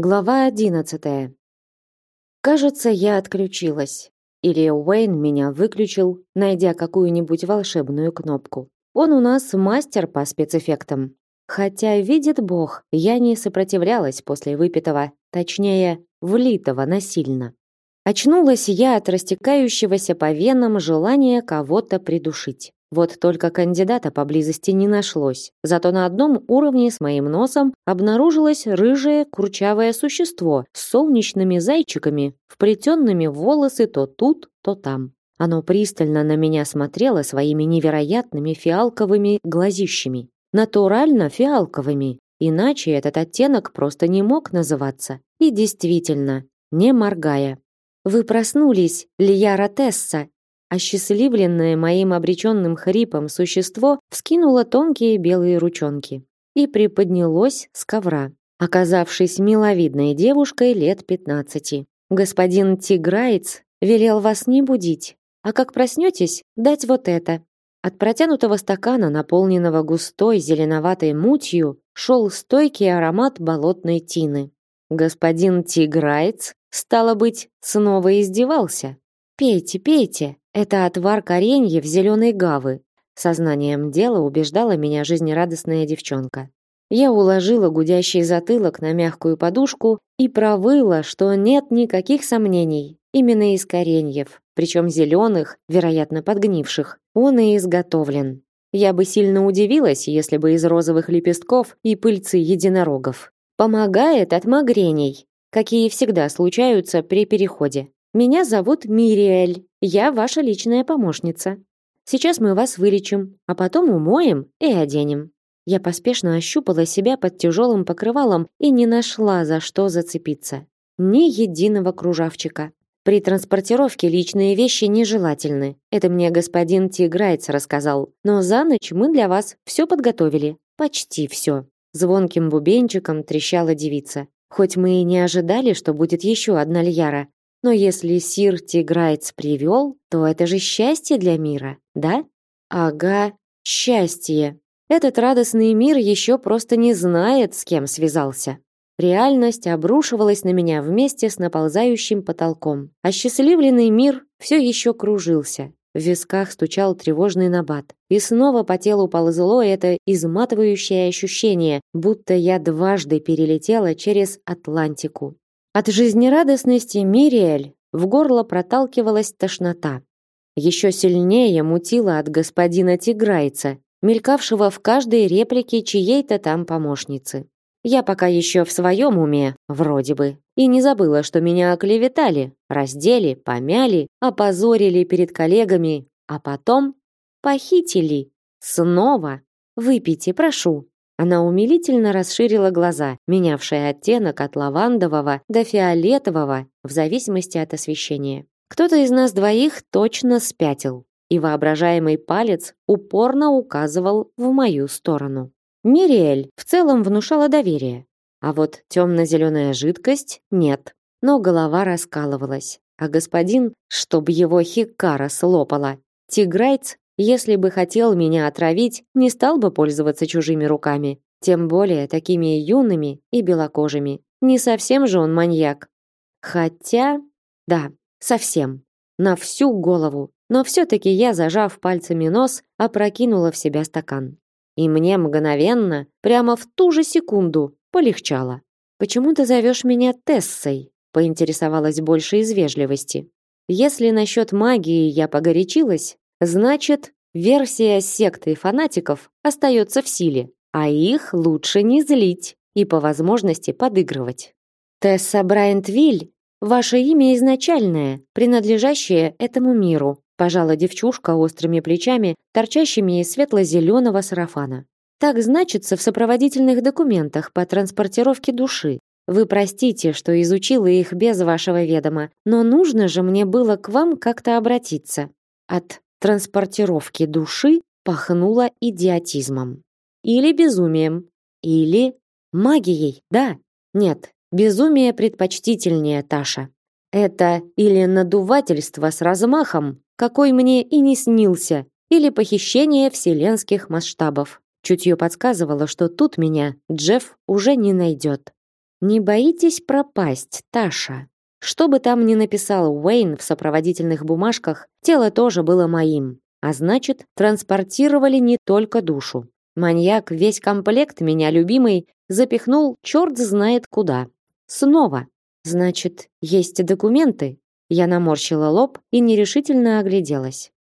Глава одиннадцатая. Кажется, я отключилась. Или Уэйн меня выключил, найдя какую-нибудь волшебную кнопку. Он у нас мастер по спецэффектам. Хотя, видит Бог, я не сопротивлялась после выпитого, точнее, влитого насильно. Очнулась я от растекающегося по венам желания кого-то придушить. Вот только кандидата поблизости не нашлось. Зато на одном уровне с моим носом обнаружилось рыжее курчавое существо с солнечными зайчиками, вплетенными в волосы то тут, то там. Оно пристально на меня смотрело своими невероятными фиалковыми глазищами. Натурально фиалковыми. Иначе этот оттенок просто не мог называться. И действительно, не моргая. «Вы проснулись, Лияра Тесса!» Осчастливленное моим обреченным хрипом существо вскинуло тонкие белые ручонки и приподнялось с ковра, оказавшись миловидной девушкой лет пятнадцати. Господин Тиграец велел вас не будить, а как проснетесь, дать вот это. От протянутого стакана, наполненного густой зеленоватой мутью, шел стойкий аромат болотной тины. Господин Тиграец, стало быть, снова издевался. «Пейте, пейте, это отвар кореньев зеленой гавы. Сознанием дела убеждала меня жизнерадостная девчонка. Я уложила гудящий затылок на мягкую подушку и провыла, что нет никаких сомнений. Именно из кореньев, причем зеленых, вероятно, подгнивших, он и изготовлен. Я бы сильно удивилась, если бы из розовых лепестков и пыльцы единорогов. Помогает от мигрений, какие всегда случаются при переходе. Меня зовут Мириэль. Я ваша личная помощница. Сейчас мы вас вылечим, а потом умоем и оденем. Я поспешно ощупала себя под тяжелым покрывалом и не нашла, за что зацепиться. Ни единого кружавчика. При транспортировке личные вещи нежелательны. Это мне господин Тиграйц рассказал. Но за ночь мы для вас все подготовили. Почти все. Звонким бубенчиком трещала девица. Хоть мы и не ожидали, что будет еще одна льяра, но если сир Тиграйц привел, то это же счастье для мира, да? Ага, счастье. Этот радостный мир еще просто не знает, с кем связался. Реальность обрушивалась на меня вместе с наползающим потолком. А счастливленный мир все еще кружился. В висках стучал тревожный набат. И снова по телу ползло это изматывающее ощущение, будто я дважды перелетела через Атлантику. От жизнерадостности Мириэль в горло проталкивалась тошнота. Еще сильнее мутила от господина Тиграйца, мелькавшего в каждой реплике чьей-то там помощницы. Я пока еще в своем уме, вроде бы, и не забыла, что меня оклеветали, раздели, помяли, опозорили перед коллегами, а потом похитили. Снова. Выпейте, прошу. Она умилительно расширила глаза, менявшие оттенок от лавандового до фиолетового в зависимости от освещения. Кто-то из нас двоих точно спятил, и воображаемый палец упорно указывал в мою сторону. Мириэль в целом внушала доверие, а вот темно-зеленая жидкость нет. Но голова раскалывалась, а господин, чтоб его хикара слопала, тиграйц если бы хотел меня отравить, не стал бы пользоваться чужими руками, тем более такими юными и белокожими. Не совсем же он маньяк. Хотя, да, совсем. На всю голову. Но все-таки я, зажав пальцами нос, опрокинула в себя стакан. И мне мгновенно, прямо в ту же секунду, полегчало. «Почему ты зовешь меня Тессой?» поинтересовалась больше из вежливости. Если насчет магии я погорячилась, Значит, версия секты фанатиков остается в силе, а их лучше не злить и по возможности подыгрывать. Тесса Брайантвиль, ваше имя изначальное, принадлежащее этому миру, пожала девчушка острыми плечами, торчащими из светло-зеленого сарафана. Так значится в сопроводительных документах по транспортировке души. Вы простите, что изучила их без вашего ведома, но нужно же мне было к вам как-то обратиться. От транспортировки души пахнуло идиотизмом. Или безумием. Или магией, да. Нет, безумие предпочтительнее, Таша. Это или надувательство с размахом, какой мне и не снился, или похищение вселенских масштабов. Чутье подсказывало, что тут меня Джефф уже не найдет. Не боитесь пропасть, Таша? Что бы там ни написал Уэйн в сопроводительных бумажках, тело тоже было моим. А значит, транспортировали не только душу. Маньяк весь комплект меня любимый запихнул черт знает куда. Снова. Значит, есть документы? Я наморщила лоб и нерешительно огляделась.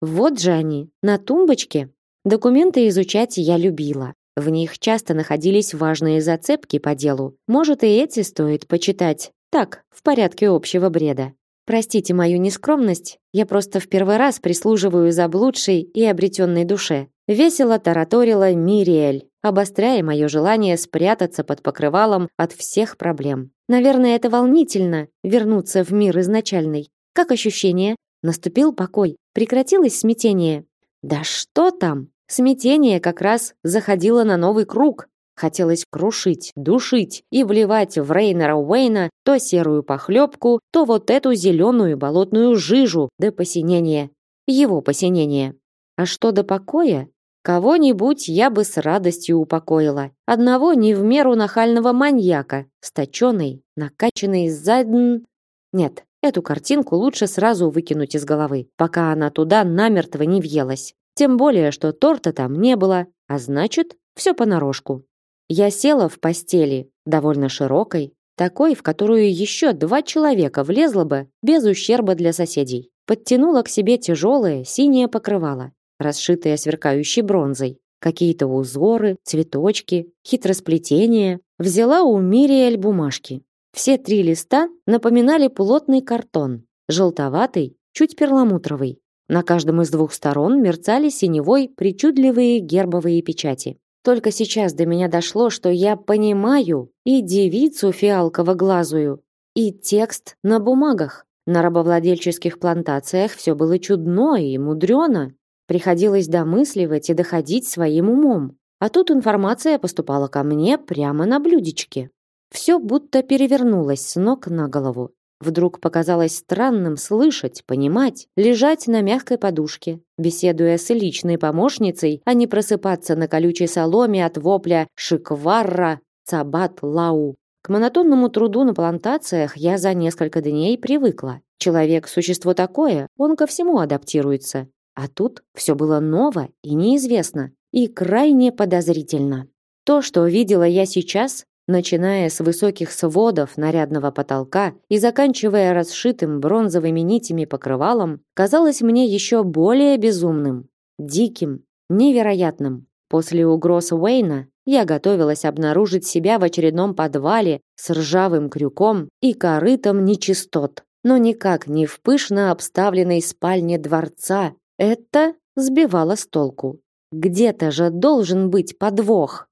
Вот же они, на тумбочке. Документы изучать я любила. В них часто находились важные зацепки по делу. Может, и эти стоит почитать. Так, в порядке общего бреда. Простите мою нескромность, я просто в первый раз прислуживаю заблудшей и обретенной душе. Весело тараторила Мириэль, обостряя мое желание спрятаться под покрывалом от всех проблем. Наверное, это волнительно вернуться в мир изначальный. Как ощущение? Наступил покой, прекратилось смятение. Да что там? Смятение как раз заходило на новый круг. Хотелось крушить, душить и вливать в Рейнера Уэйна то серую похлебку, то вот эту зеленую болотную жижу до посинения. Его посинения. А что до покоя? Кого-нибудь я бы с радостью упокоила. Одного не в меру нахального маньяка, сточенный, накачанный задн... Нет, эту картинку лучше сразу выкинуть из головы, пока она туда намертво не въелась. Тем более, что торта там не было, а значит, все понарошку. Я села в постели, довольно широкой, такой, в которую еще два человека влезло бы без ущерба для соседей. Подтянула к себе тяжелое синее покрывало, расшитое сверкающей бронзой. Какие-то узоры, цветочки, хитросплетения. Взяла у Мириэль бумажки. Все три листа напоминали плотный картон, желтоватый, чуть перламутровый. На каждом из двух сторон мерцали синевой причудливые гербовые печати. Только сейчас до меня дошло, что я понимаю и девицу фиалково-глазую, и текст на бумагах. На рабовладельческих плантациях все было чудно и мудрено. Приходилось домысливать и доходить своим умом. А тут информация поступала ко мне прямо на блюдечке. Все будто перевернулось с ног на голову. Вдруг показалось странным слышать, понимать, лежать на мягкой подушке, беседуя с личной помощницей, а не просыпаться на колючей соломе от вопля «Шикварра! Цабат Лау!». К монотонному труду на плантациях я за несколько дней привыкла. Человек – существо такое, он ко всему адаптируется. А тут все было ново и неизвестно, и крайне подозрительно. То, что видела я сейчас, начиная с высоких сводов нарядного потолка и заканчивая расшитым бронзовыми нитями покрывалом, казалось мне еще более безумным, диким, невероятным. После угроз Уэйна я готовилась обнаружить себя в очередном подвале с ржавым крюком и корытом нечистот, но никак не в пышно обставленной спальне дворца. Это сбивало с толку. Где-то же должен быть подвох.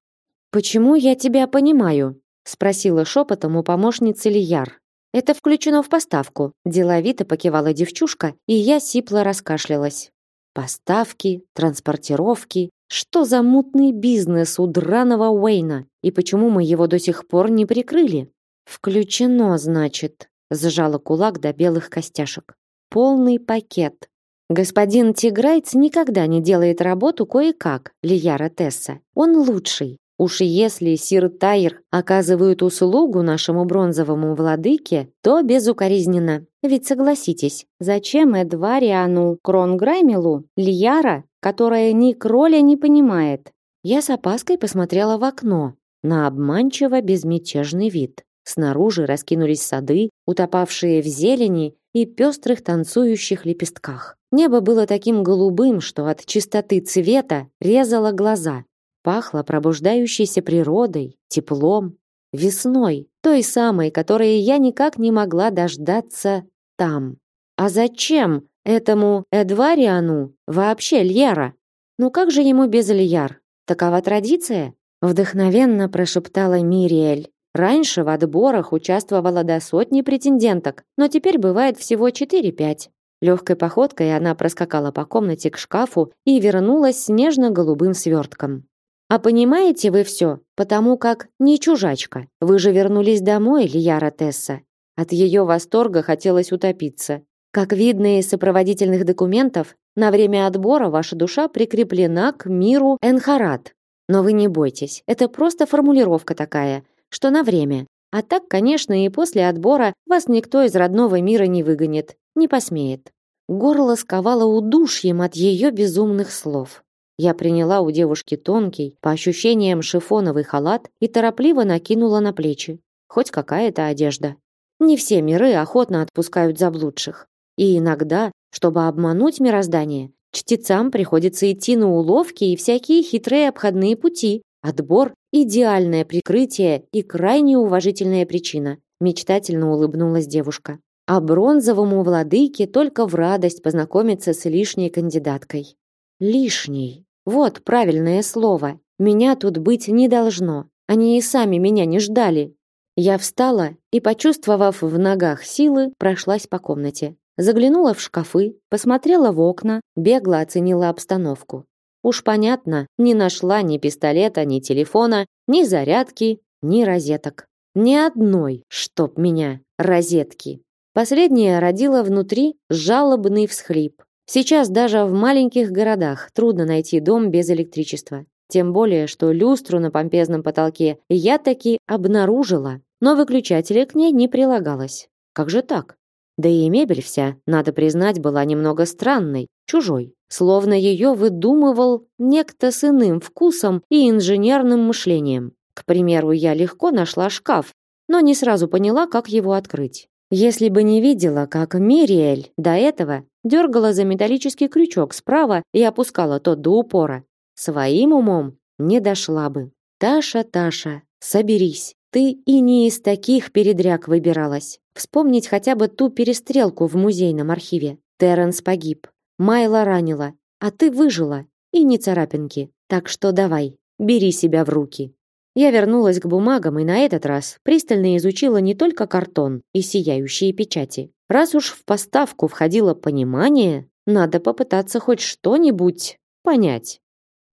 Почему я тебя понимаю? спросила шепотом у помощницы Лияр. Это включено в поставку, деловито покивала девчушка, и я сипло раскашлялась. Поставки, транспортировки, что за мутный бизнес у драного Уэйна, и почему мы его до сих пор не прикрыли? Включено, значит, сжала кулак до белых костяшек. Полный пакет. Господин Тиграйц никогда не делает работу кое-как, Лияра Тесса. Он лучший. Уж если сир Тайр оказывают услугу нашему бронзовому владыке, то безукоризненно. Ведь согласитесь, зачем Эдвариану Кронграймелу Лияра, которая ни кроля не понимает? Я с опаской посмотрела в окно на обманчиво безмятежный вид. Снаружи раскинулись сады, утопавшие в зелени и пестрых танцующих лепестках. Небо было таким голубым, что от чистоты цвета резало глаза. Пахло пробуждающейся природой, теплом, весной, той самой, которой я никак не могла дождаться там. А зачем этому Эдвариану вообще Льера? Ну как же ему без Льяр? Такова традиция? Вдохновенно прошептала Мириэль. Раньше в отборах участвовала до сотни претенденток, но теперь бывает всего 4-5. Легкой походкой она проскакала по комнате к шкафу и вернулась с нежно-голубым свертком. А понимаете вы все, потому как не чужачка. Вы же вернулись домой, Лияра Тесса. От ее восторга хотелось утопиться. Как видно из сопроводительных документов, на время отбора ваша душа прикреплена к миру Энхарат. Но вы не бойтесь, это просто формулировка такая, что на время. А так, конечно, и после отбора вас никто из родного мира не выгонит, не посмеет. Горло сковало удушьем от ее безумных слов. Я приняла у девушки тонкий, по ощущениям шифоновый халат и торопливо накинула на плечи. Хоть какая-то одежда. Не все миры охотно отпускают заблудших. И иногда, чтобы обмануть мироздание, чтецам приходится идти на уловки и всякие хитрые обходные пути. Отбор – идеальное прикрытие и крайне уважительная причина. Мечтательно улыбнулась девушка. А бронзовому владыке только в радость познакомиться с лишней кандидаткой. Лишней. Вот правильное слово. Меня тут быть не должно. Они и сами меня не ждали. Я встала и, почувствовав в ногах силы, прошлась по комнате. Заглянула в шкафы, посмотрела в окна, бегло оценила обстановку. Уж понятно, не нашла ни пистолета, ни телефона, ни зарядки, ни розеток. Ни одной, чтоб меня, розетки. Последняя родила внутри жалобный всхлип. Сейчас даже в маленьких городах трудно найти дом без электричества. Тем более, что люстру на помпезном потолке я таки обнаружила, но выключателя к ней не прилагалось. Как же так? Да и мебель вся, надо признать, была немного странной, чужой. Словно ее выдумывал некто с иным вкусом и инженерным мышлением. К примеру, я легко нашла шкаф, но не сразу поняла, как его открыть. Если бы не видела, как Мириэль до этого дергала за металлический крючок справа и опускала тот до упора, своим умом не дошла бы. Таша, Таша, соберись. Ты и не из таких передряг выбиралась. Вспомнить хотя бы ту перестрелку в музейном архиве. Терренс погиб. Майла ранила, а ты выжила. И не царапинки. Так что давай, бери себя в руки. Я вернулась к бумагам и на этот раз пристально изучила не только картон и сияющие печати. Раз уж в поставку входило понимание, надо попытаться хоть что-нибудь понять.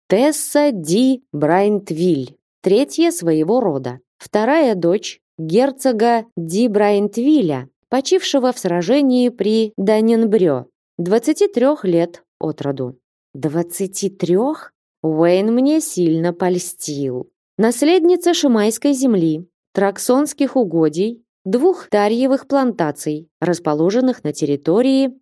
Тесса Ди Брайнтвиль, третья своего рода. Вторая дочь герцога Ди Брайнтвиля, почившего в сражении при Даненбрё, 23 лет от роду. 23? Уэйн мне сильно польстил. Наследница Шимайской земли, Траксонских угодий, двух тарьевых плантаций, расположенных на территории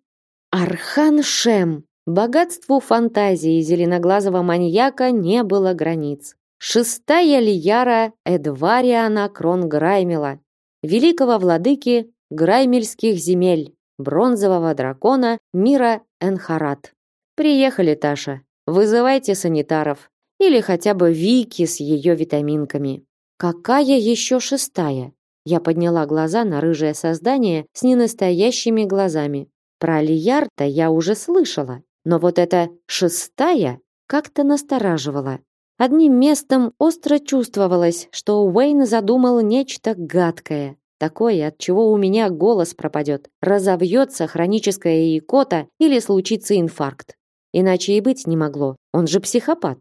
Архан-Шем. Богатству фантазии зеленоглазого маньяка не было границ. Шестая лияра Эдвариана Кронграймела, великого владыки Граймельских земель, бронзового дракона мира Энхарат. Приехали, Таша. Вызывайте санитаров. Или хотя бы Вики с ее витаминками. Какая еще шестая? Я подняла глаза на рыжее создание с ненастоящими глазами. Про Лиярта я уже слышала, но вот эта шестая как-то настораживала. Одним местом остро чувствовалось, что Уэйн задумал нечто гадкое, такое, от чего у меня голос пропадет, разовьется хроническая икота или случится инфаркт. Иначе и быть не могло. Он же психопат.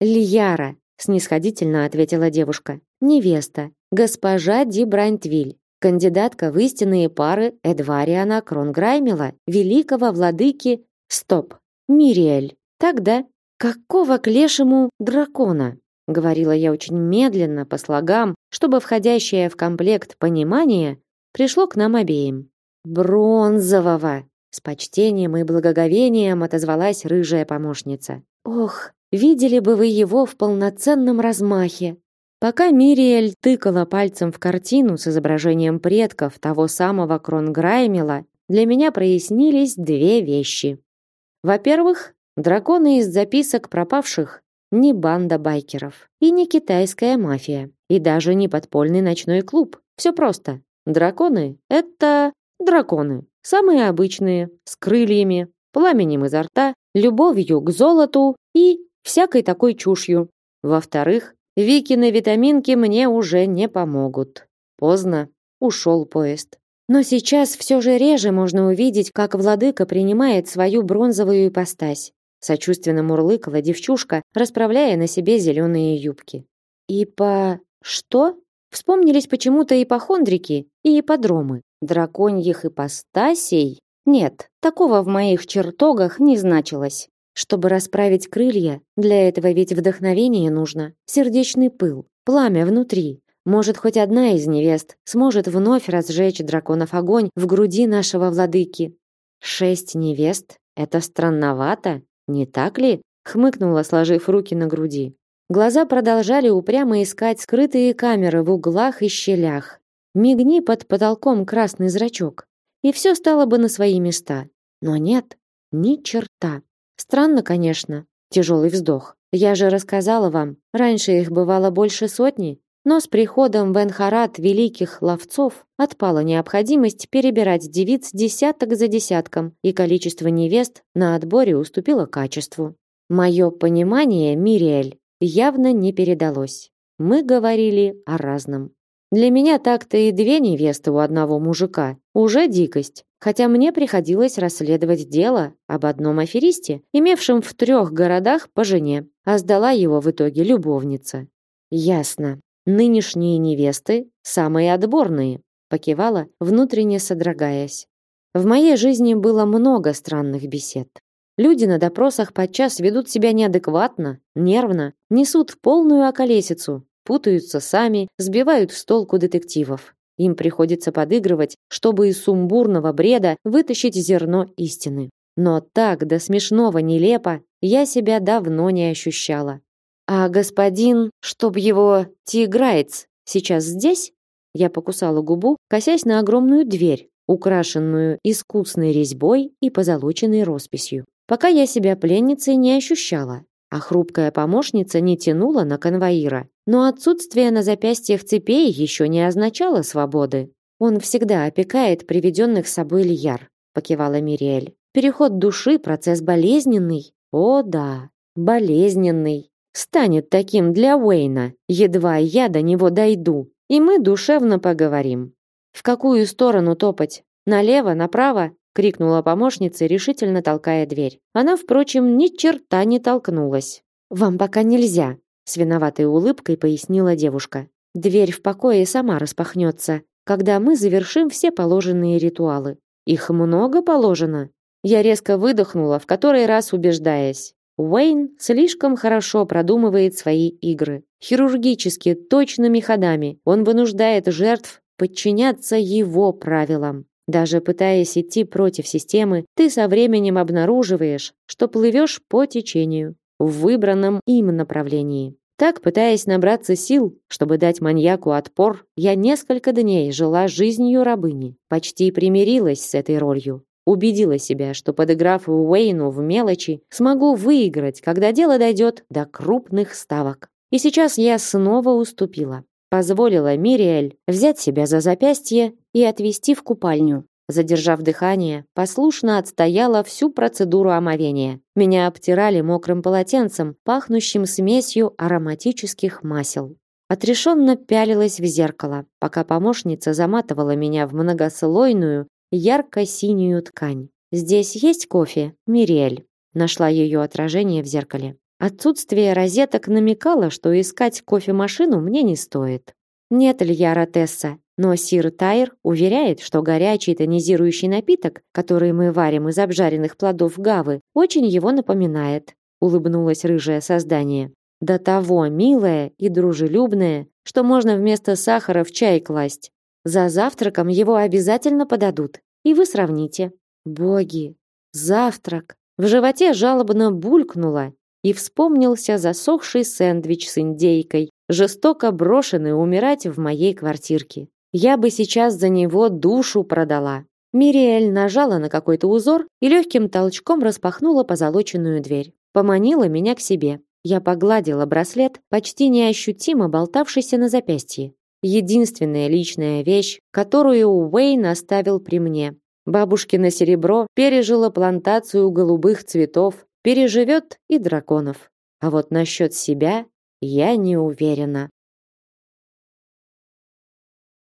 Лияра, снисходительно ответила девушка. Невеста, госпожа Ди Брайнтвиль, кандидатка в истинные пары Эдвариана Кронграймела, великого владыки... Стоп. Мириэль. Тогда «Какого к лешему дракона?» — говорила я очень медленно, по слогам, чтобы входящее в комплект понимание пришло к нам обеим. «Бронзового!» — с почтением и благоговением отозвалась рыжая помощница. «Ох, видели бы вы его в полноценном размахе!» Пока Мириэль тыкала пальцем в картину с изображением предков того самого Кронграймела, для меня прояснились две вещи. Во-первых, Драконы из записок пропавших не банда байкеров и не китайская мафия, и даже не подпольный ночной клуб. Все просто. Драконы — это драконы. Самые обычные, с крыльями, пламенем изо рта, любовью к золоту и всякой такой чушью. Во-вторых, Викины витаминки мне уже не помогут. Поздно. Ушел поезд. Но сейчас все же реже можно увидеть, как владыка принимает свою бронзовую ипостась сочувственно мурлыкала девчушка, расправляя на себе зеленые юбки. И по что? Вспомнились почему-то ипохондрики и ипподромы. Драконьих ипостасей? Нет, такого в моих чертогах не значилось. Чтобы расправить крылья, для этого ведь вдохновение нужно, сердечный пыл, пламя внутри. Может, хоть одна из невест сможет вновь разжечь драконов огонь в груди нашего владыки. Шесть невест это странновато, не так ли? хмыкнула, сложив руки на груди. Глаза продолжали упрямо искать скрытые камеры в углах и щелях. Мигни под потолком красный зрачок, и все стало бы на свои места. Но нет, ни черта. Странно, конечно. Тяжелый вздох. Я же рассказала вам, раньше их бывало больше сотни, но с приходом в Энхарат великих ловцов отпала необходимость перебирать девиц десяток за десятком, и количество невест на отборе уступило качеству. Мое понимание, Мириэль, явно не передалось. Мы говорили о разном. Для меня так-то и две невесты у одного мужика уже дикость, хотя мне приходилось расследовать дело об одном аферисте, имевшем в трех городах по жене, а сдала его в итоге любовница. Ясно. Нынешние невесты самые отборные, покивала, внутренне содрогаясь. В моей жизни было много странных бесед. Люди на допросах подчас ведут себя неадекватно, нервно, несут полную околесицу, путаются сами, сбивают с толку детективов. Им приходится подыгрывать, чтобы из сумбурного бреда вытащить зерно истины. Но так до смешного нелепо я себя давно не ощущала. А господин, чтоб его тиграец, сейчас здесь? Я покусала губу, косясь на огромную дверь, украшенную искусной резьбой и позолоченной росписью. Пока я себя пленницей не ощущала, а хрупкая помощница не тянула на конвоира. Но отсутствие на запястьях цепей еще не означало свободы. Он всегда опекает приведенных с собой Льяр, покивала Мириэль. Переход души процесс болезненный. О, да, болезненный. Станет таким для Уэйна, едва я до него дойду, и мы душевно поговорим. В какую сторону топать? Налево, направо? Крикнула помощница, решительно толкая дверь. Она, впрочем, ни черта не толкнулась. Вам пока нельзя, с виноватой улыбкой пояснила девушка. Дверь в покое сама распахнется, когда мы завершим все положенные ритуалы. Их много положено. Я резко выдохнула, в который раз убеждаясь. Уэйн слишком хорошо продумывает свои игры. Хирургически, точными ходами он вынуждает жертв подчиняться его правилам. Даже пытаясь идти против системы, ты со временем обнаруживаешь, что плывешь по течению в выбранном им направлении. Так, пытаясь набраться сил, чтобы дать маньяку отпор, я несколько дней жила жизнью рабыни, почти примирилась с этой ролью. Убедила себя, что подыграв Уэйну в мелочи, смогу выиграть, когда дело дойдет до крупных ставок. И сейчас я снова уступила позволила Мириэль взять себя за запястье и отвести в купальню. Задержав дыхание, послушно отстояла всю процедуру омовения. Меня обтирали мокрым полотенцем, пахнущим смесью ароматических масел. Отрешенно пялилась в зеркало, пока помощница заматывала меня в многослойную ярко-синюю ткань. «Здесь есть кофе, Мириэль?» Нашла ее отражение в зеркале. Отсутствие розеток намекало, что искать кофемашину мне не стоит. Нет Льяра Тесса, но Сир Тайр уверяет, что горячий тонизирующий напиток, который мы варим из обжаренных плодов гавы, очень его напоминает. Улыбнулось рыжее создание. До того милое и дружелюбное, что можно вместо сахара в чай класть. За завтраком его обязательно подадут, и вы сравните. Боги, завтрак. В животе жалобно булькнуло, и вспомнился засохший сэндвич с индейкой, жестоко брошенный умирать в моей квартирке. Я бы сейчас за него душу продала. Мириэль нажала на какой-то узор и легким толчком распахнула позолоченную дверь. Поманила меня к себе. Я погладила браслет, почти неощутимо болтавшийся на запястье. Единственная личная вещь, которую Уэйн оставил при мне. Бабушкино серебро пережило плантацию голубых цветов, переживет и драконов. А вот насчет себя я не уверена.